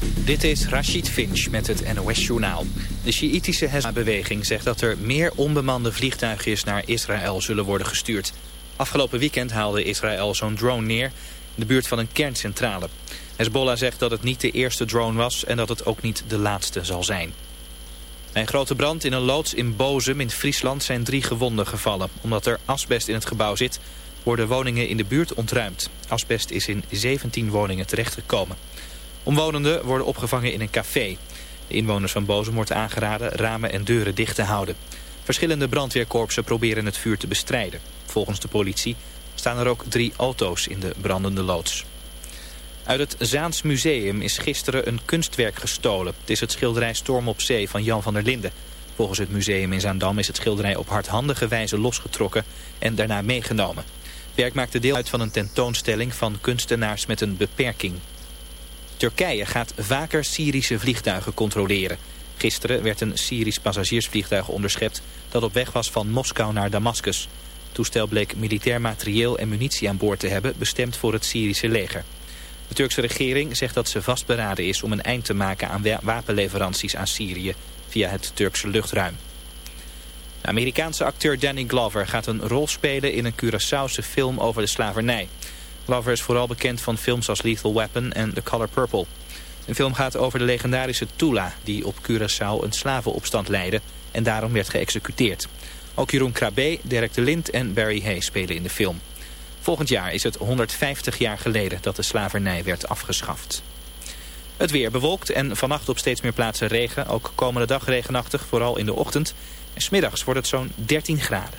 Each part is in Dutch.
Dit is Rashid Finch met het NOS-journaal. De Sjiïtische Hezbollah-beweging zegt dat er meer onbemande vliegtuigjes naar Israël zullen worden gestuurd. Afgelopen weekend haalde Israël zo'n drone neer in de buurt van een kerncentrale. Hezbollah zegt dat het niet de eerste drone was en dat het ook niet de laatste zal zijn. Bij een grote brand in een loods in Bozum in Friesland zijn drie gewonden gevallen. Omdat er asbest in het gebouw zit, worden woningen in de buurt ontruimd. Asbest is in 17 woningen terechtgekomen. Omwonenden worden opgevangen in een café. De inwoners van Bozum wordt aangeraden ramen en deuren dicht te houden. Verschillende brandweerkorpsen proberen het vuur te bestrijden. Volgens de politie staan er ook drie auto's in de brandende loods. Uit het Zaans Museum is gisteren een kunstwerk gestolen. Het is het schilderij Storm op Zee van Jan van der Linden. Volgens het museum in Zaandam is het schilderij op hardhandige wijze losgetrokken en daarna meegenomen. Het werk maakte deel uit van een tentoonstelling van kunstenaars met een beperking. Turkije gaat vaker Syrische vliegtuigen controleren. Gisteren werd een Syrisch passagiersvliegtuig onderschept dat op weg was van Moskou naar Damascus. Het toestel bleek militair materieel en munitie aan boord te hebben bestemd voor het Syrische leger. De Turkse regering zegt dat ze vastberaden is om een eind te maken aan wapenleveranties aan Syrië via het Turkse luchtruim. De Amerikaanse acteur Danny Glover gaat een rol spelen in een Curaçaose film over de slavernij. Glover is vooral bekend van films als Lethal Weapon en The Color Purple. De film gaat over de legendarische Tula die op Curaçao een slavenopstand leidde en daarom werd geëxecuteerd. Ook Jeroen Krabbe, Derek de Lind en Barry Hay spelen in de film. Volgend jaar is het 150 jaar geleden dat de slavernij werd afgeschaft. Het weer bewolkt en vannacht op steeds meer plaatsen regen. Ook komende dag regenachtig, vooral in de ochtend. En smiddags wordt het zo'n 13 graden.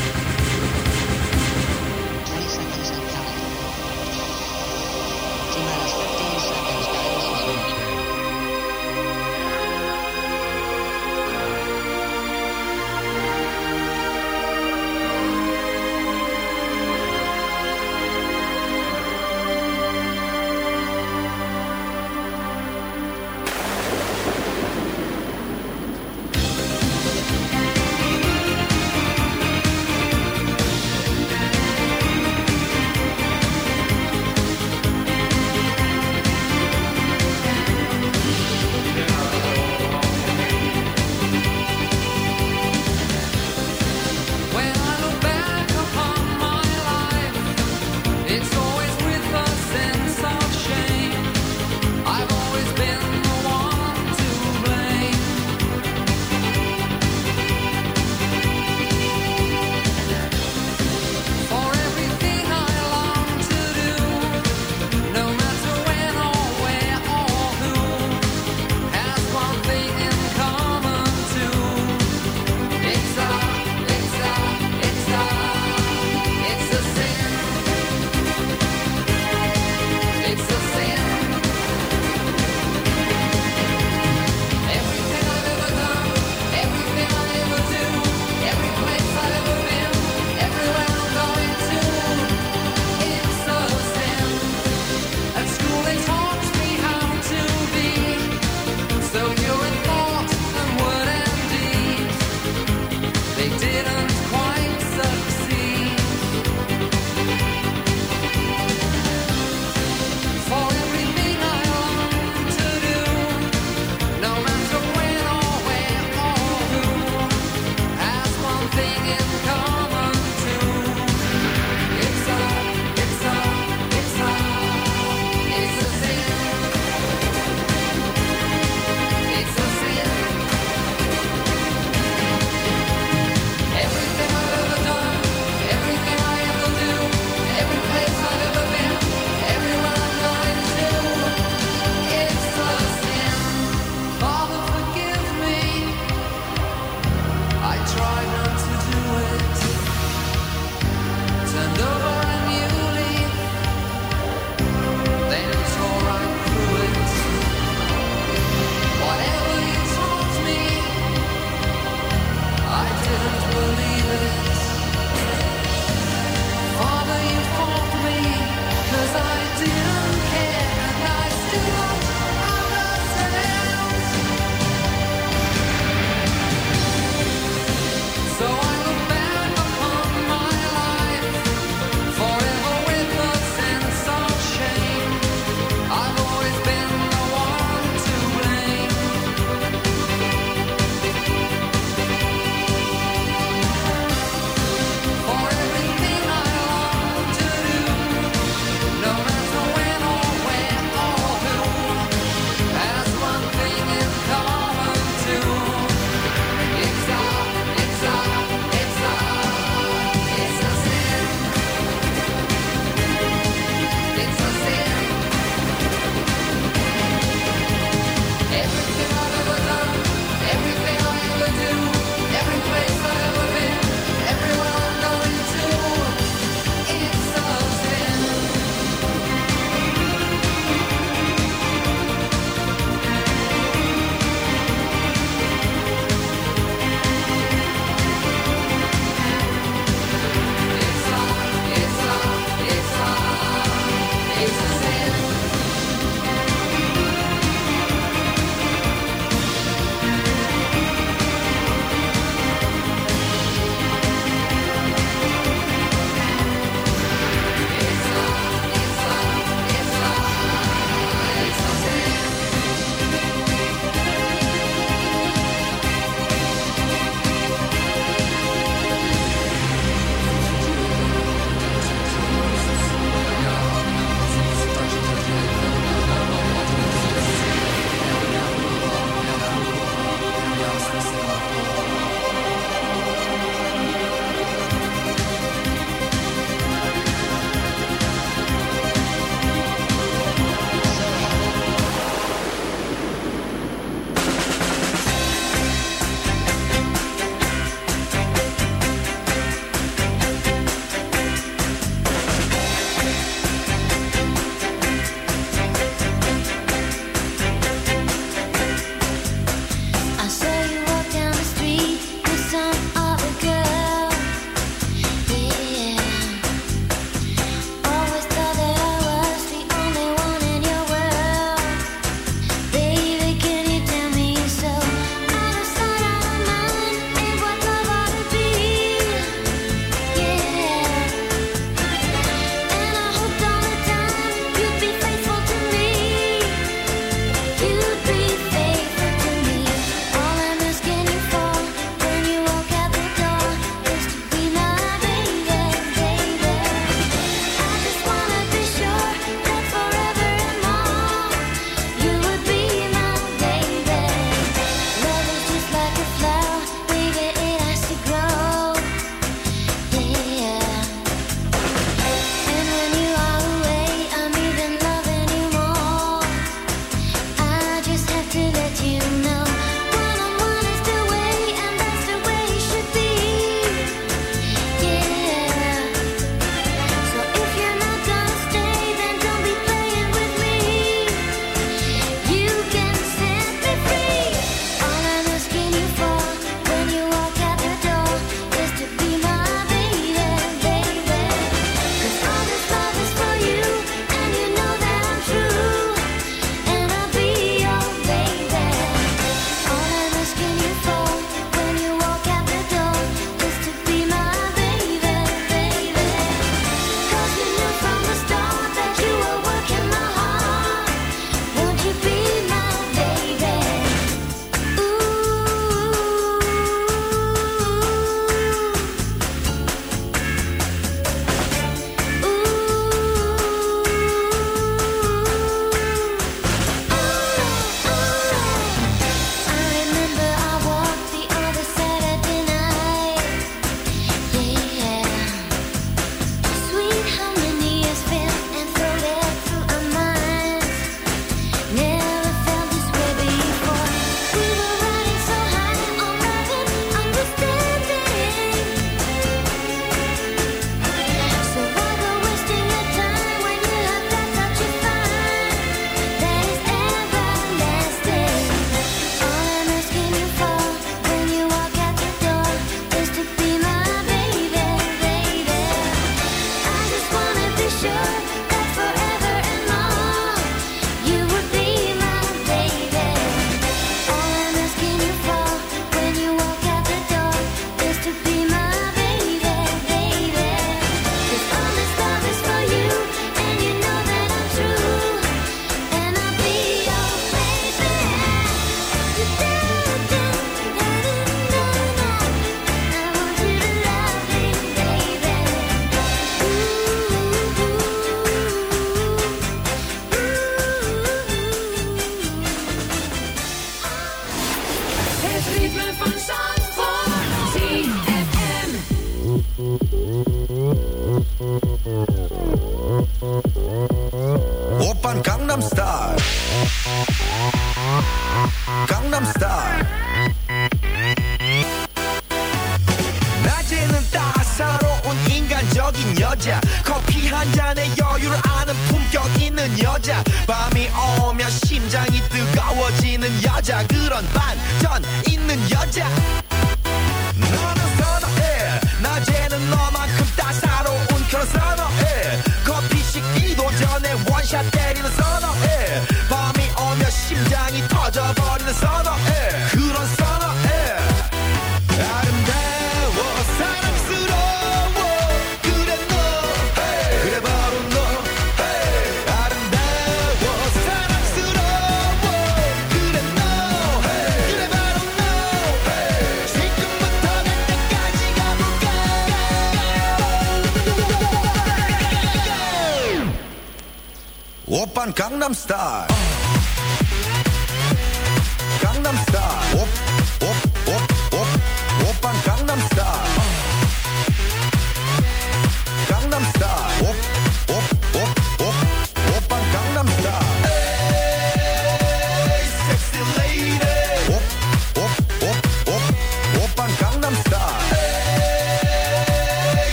I'm star.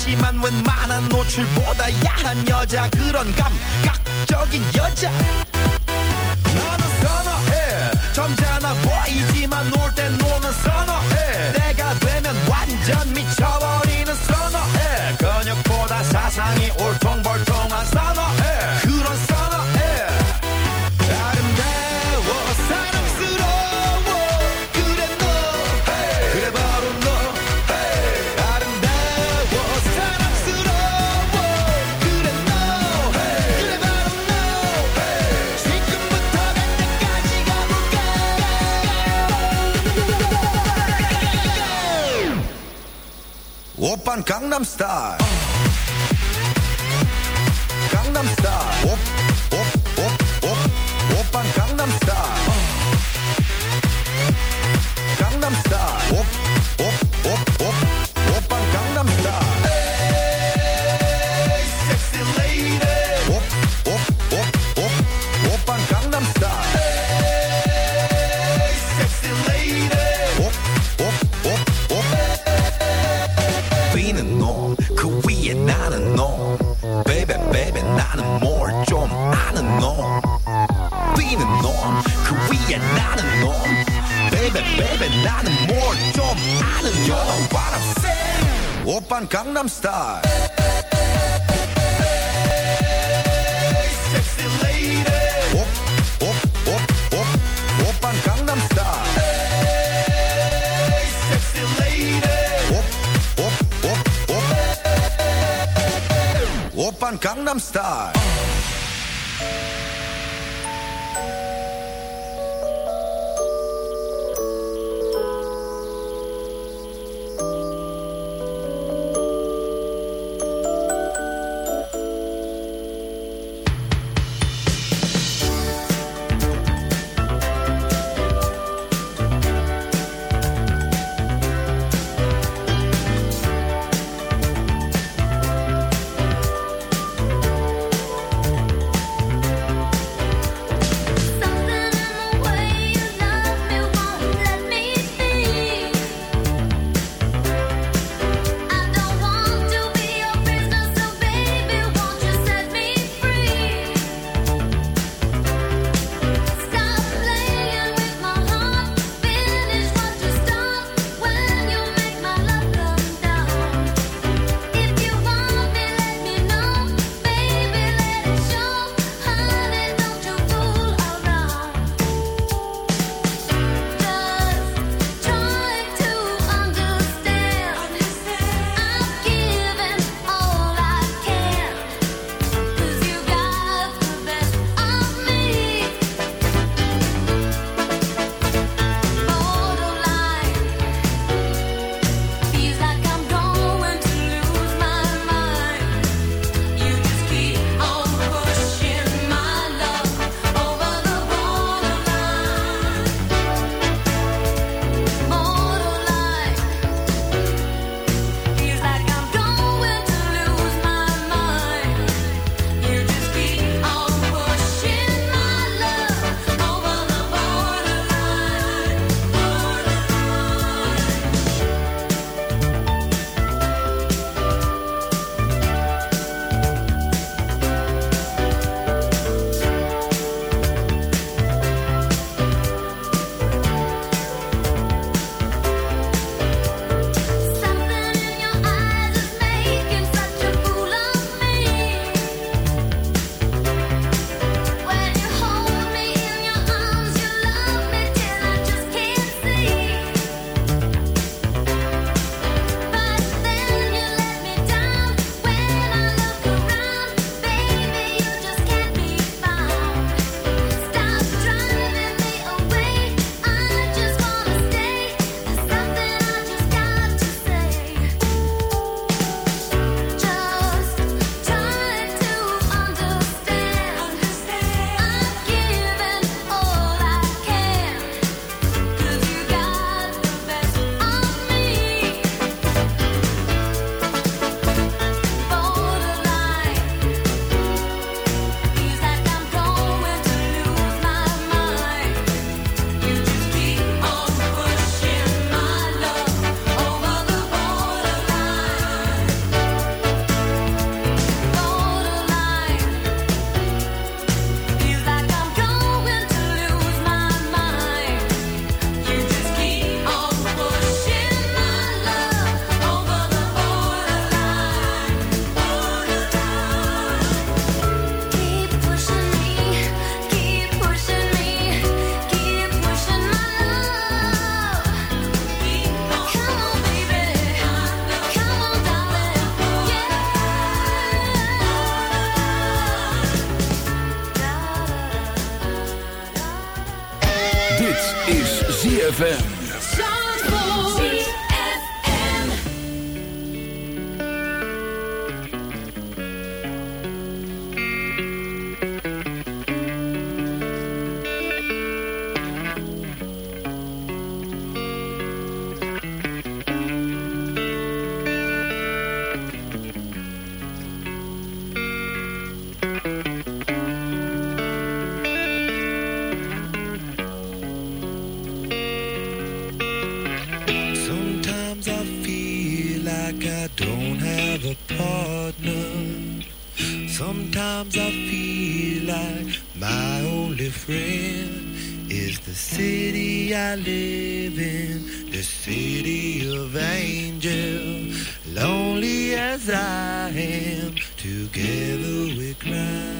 하지만 웬만한 노출보 as I am. Together we cry.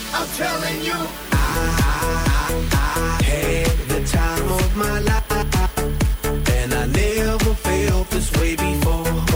I'm telling you. I, I, I had the time of my life, and I never felt this way before.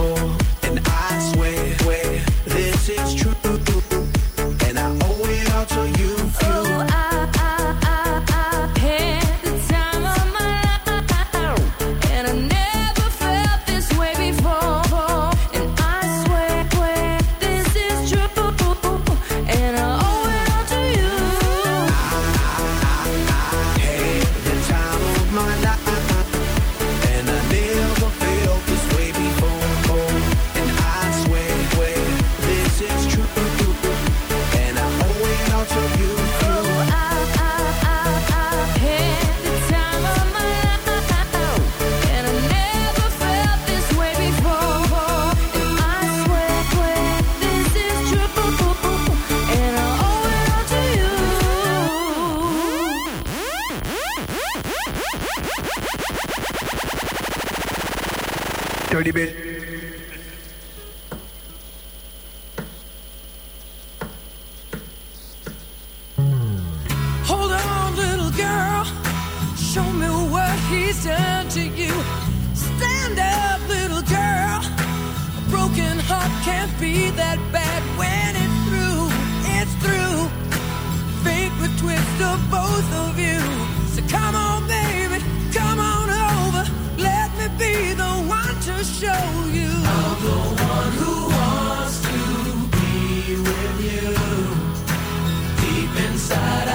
be that bad when it's through, it's through. Fake the twist of both of you. So come on, baby, come on over. Let me be the one to show you. I'm the one who wants to be with you. Deep inside,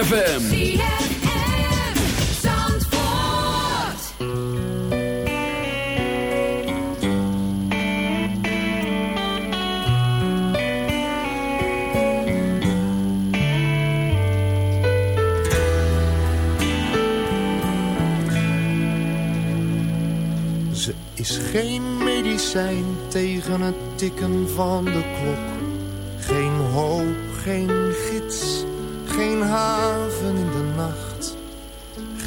ZFM. Ze is geen medicijn tegen het tikken van de klok.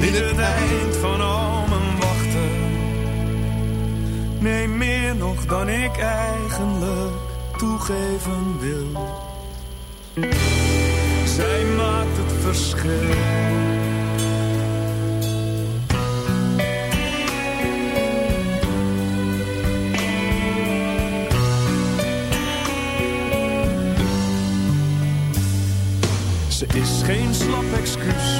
niet het eind van al mijn wachten. Nee, meer nog dan ik eigenlijk toegeven wil. Zij maakt het verschil. Ze is geen slap excuus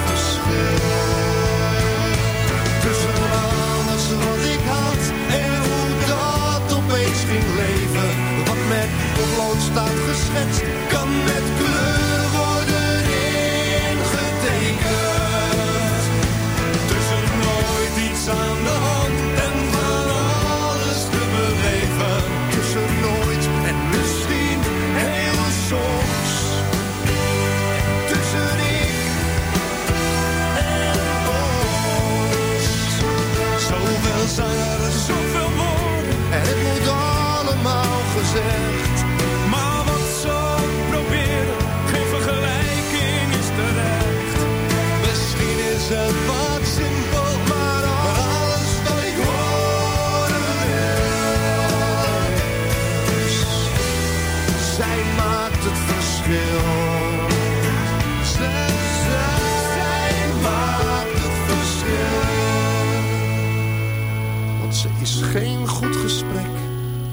leven. Wat met potlood staat geschetst, kan met kleur worden ingetekend. Tussen nooit iets aan de hand said.